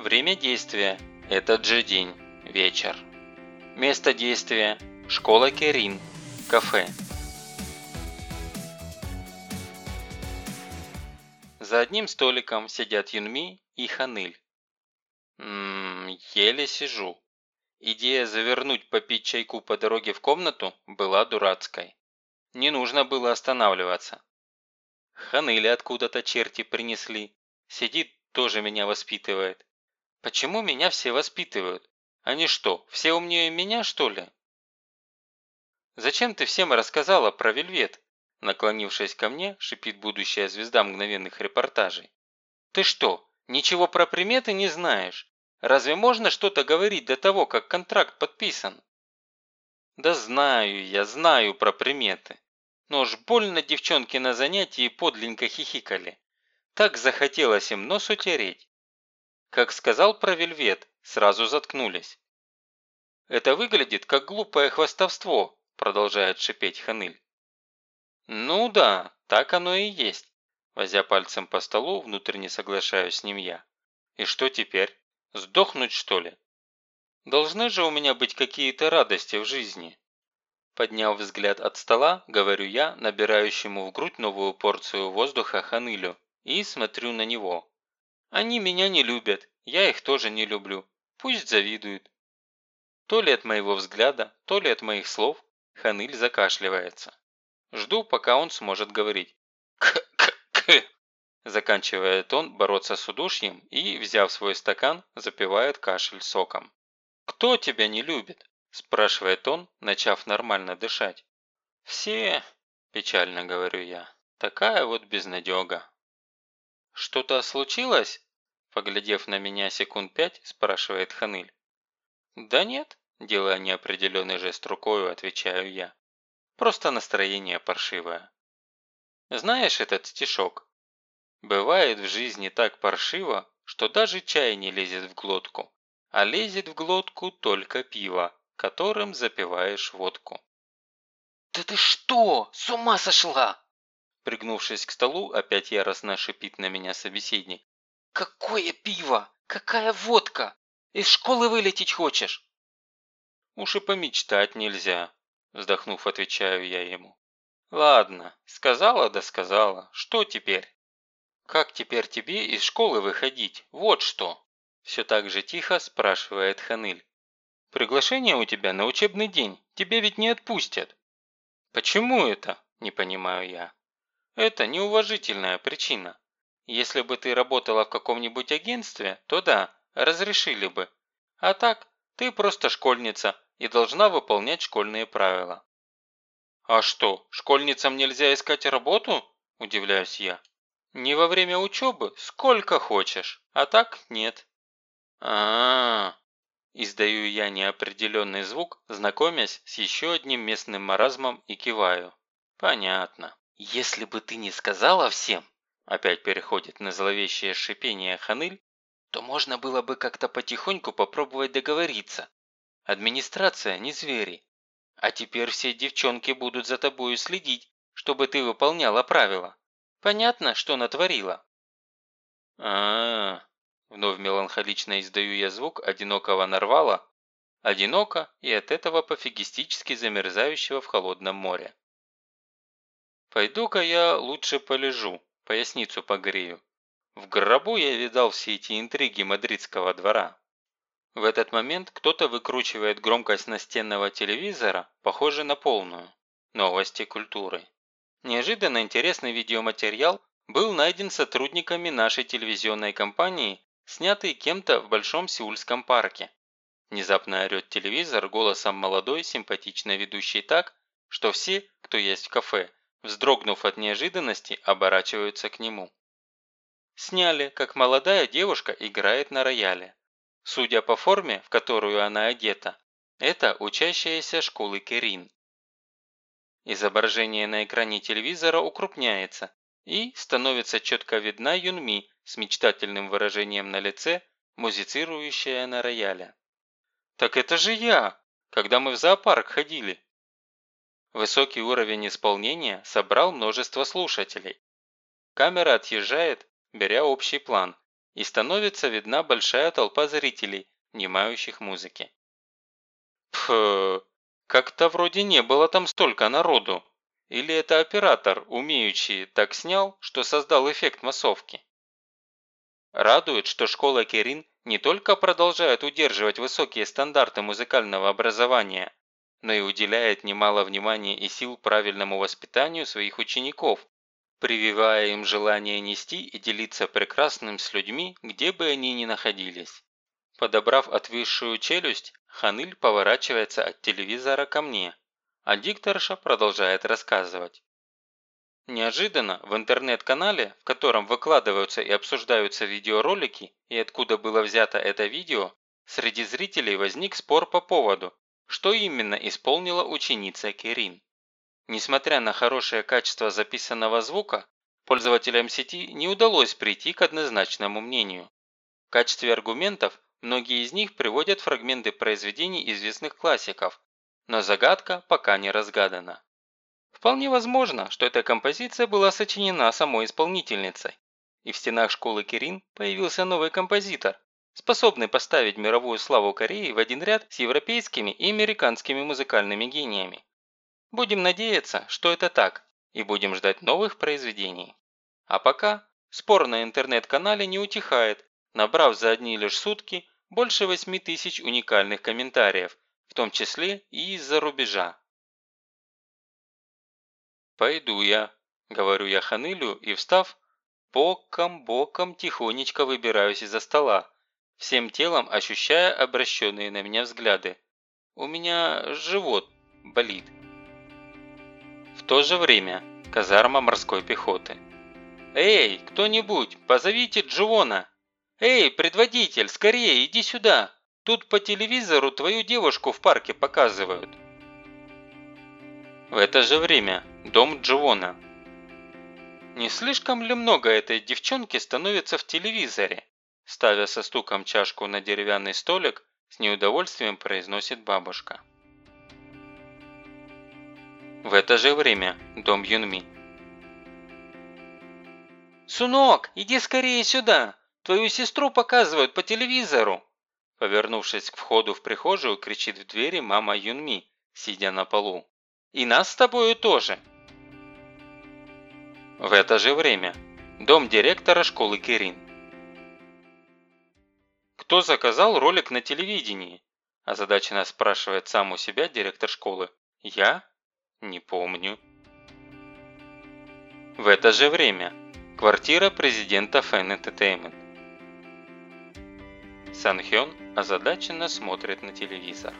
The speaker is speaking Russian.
Время действия – этот же день, вечер. Место действия – школа Керин, кафе. За одним столиком сидят Юнми и Ханыль. Ммм, еле сижу. Идея завернуть попить чайку по дороге в комнату была дурацкой. Не нужно было останавливаться. Ханыль откуда-то черти принесли. Сидит, тоже меня воспитывает. Почему меня все воспитывают? Они что, все умнее меня, что ли? «Зачем ты всем рассказала про вельвет?» Наклонившись ко мне, шипит будущая звезда мгновенных репортажей. «Ты что, ничего про приметы не знаешь? Разве можно что-то говорить до того, как контракт подписан?» «Да знаю я, знаю про приметы. Но уж больно девчонки на занятии подленько хихикали. Так захотелось им нос утереть. Как сказал про вельвет, сразу заткнулись. «Это выглядит как глупое хвастовство», продолжает шипеть Ханыль. «Ну да, так оно и есть», возя пальцем по столу, внутренне соглашаюсь с ним я. «И что теперь? Сдохнуть, что ли? Должны же у меня быть какие-то радости в жизни». Подняв взгляд от стола, говорю я, набирающему в грудь новую порцию воздуха Ханылю, и смотрю на него. Они меня не любят, я их тоже не люблю. Пусть завидуют. То ли от моего взгляда, то ли от моих слов, Ханыль закашливается. Жду, пока он сможет говорить. К-к-к. Заканчивает он бороться с удушьем и, взяв свой стакан, запивает кашель соком. «Кто тебя не любит?» – спрашивает он, начав нормально дышать. «Все», – печально говорю я, – «такая вот безнадега». «Что-то случилось?» Поглядев на меня секунд пять, спрашивает Ханыль. «Да нет», делая неопределенный жест рукою, отвечаю я. «Просто настроение паршивое». Знаешь этот стишок? Бывает в жизни так паршиво, что даже чай не лезет в глотку, а лезет в глотку только пиво, которым запиваешь водку. «Да ты что, с ума сошла?» Пригнувшись к столу, опять яростно шипит на меня собеседник. «Какое пиво? Какая водка? Из школы вылететь хочешь?» «Уж и помечтать нельзя», – вздохнув, отвечаю я ему. «Ладно, сказала да сказала. Что теперь?» «Как теперь тебе из школы выходить? Вот что!» Все так же тихо спрашивает Ханыль. «Приглашение у тебя на учебный день. Тебе ведь не отпустят». «Почему это?» – не понимаю я. «Это неуважительная причина. Если бы ты работала в каком-нибудь агентстве, то да, разрешили бы. А так, ты просто школьница и должна выполнять школьные правила». «А что, школьницам нельзя искать работу?» – удивляюсь я. «Не во время учебы, сколько хочешь, а так нет». А, -а, издаю я неопределенный звук, знакомясь с еще одним местным маразмом и киваю. «Понятно. Если бы ты не сказала всем, опять переходит на зловещее шипение Ханыль, то можно было бы как-то потихоньку попробовать договориться. Администрация не звери. А теперь все девчонки будут за тобою следить, чтобы ты выполняла правила. Понятно, что натворила? а, -а, -а Вновь меланхолично издаю я звук одинокого нарвала. Одиноко и от этого пофигистически замерзающего в холодном море. Пойду-ка я лучше полежу, поясницу погрею. В гробу я видал все эти интриги мадридского двора. В этот момент кто-то выкручивает громкость настенного телевизора, похоже на полную. Новости культуры. Неожиданно интересный видеоматериал был найден сотрудниками нашей телевизионной компании, снятый кем-то в Большом Сеульском парке. Внезапно орет телевизор голосом молодой, симпатичной ведущей так, что все, кто есть в кафе, вздрогнув от неожиданности, оборачиваются к нему. Сняли, как молодая девушка играет на рояле. Судя по форме, в которую она одета, это учащаяся школы Керин. Изображение на экране телевизора укрупняется, и становится четко видна Юнми с мечтательным выражением на лице, музицирующая на рояле. «Так это же я, когда мы в зоопарк ходили!» Высокий уровень исполнения собрал множество слушателей. Камера отъезжает, беря общий план, и становится видна большая толпа зрителей, внимающих музыке. Пф, как-то вроде не было там столько народу. Или это оператор, умеющий, так снял, что создал эффект массовки? Радует, что школа Керин не только продолжает удерживать высокие стандарты музыкального образования, но и уделяет немало внимания и сил правильному воспитанию своих учеников, прививая им желание нести и делиться прекрасным с людьми, где бы они ни находились. Подобрав отвисшую челюсть, Ханыль поворачивается от телевизора ко мне, а дикторша продолжает рассказывать. Неожиданно в интернет-канале, в котором выкладываются и обсуждаются видеоролики и откуда было взято это видео, среди зрителей возник спор по поводу, что именно исполнила ученица Керин. Несмотря на хорошее качество записанного звука, пользователям сети не удалось прийти к однозначному мнению. В качестве аргументов многие из них приводят фрагменты произведений известных классиков, но загадка пока не разгадана. Вполне возможно, что эта композиция была сочинена самой исполнительницей, и в стенах школы Кирин появился новый композитор, способный поставить мировую славу Кореи в один ряд с европейскими и американскими музыкальными гениями. Будем надеяться, что это так, и будем ждать новых произведений. А пока спор на интернет-канале не утихает, набрав за одни лишь сутки больше 8 тысяч уникальных комментариев, в том числе и из-за рубежа. «Пойду я», – говорю я Ханылю и, встав, боком-боком тихонечко выбираюсь из-за стола, всем телом ощущая обращенные на меня взгляды. У меня живот болит. В то же время казарма морской пехоты. «Эй, кто-нибудь, позовите Джона! Эй, предводитель, скорее, иди сюда!» Тут по телевизору твою девушку в парке показывают». В это же время дом Дживона. «Не слишком ли много этой девчонки становится в телевизоре?» Ставя со стуком чашку на деревянный столик, с неудовольствием произносит бабушка. В это же время дом Юнми. «Сунок, иди скорее сюда! Твою сестру показывают по телевизору!» Повернувшись к входу в прихожую, кричит в двери мама Юнми, сидя на полу. «И нас с тобою тоже!» В это же время. Дом директора школы Кирин. «Кто заказал ролик на телевидении?» Озадаченно спрашивает сам у себя директор школы. «Я? Не помню». В это же время. Квартира президента Fan Entertainment. Санхён озадаченно смотрит на телевизор.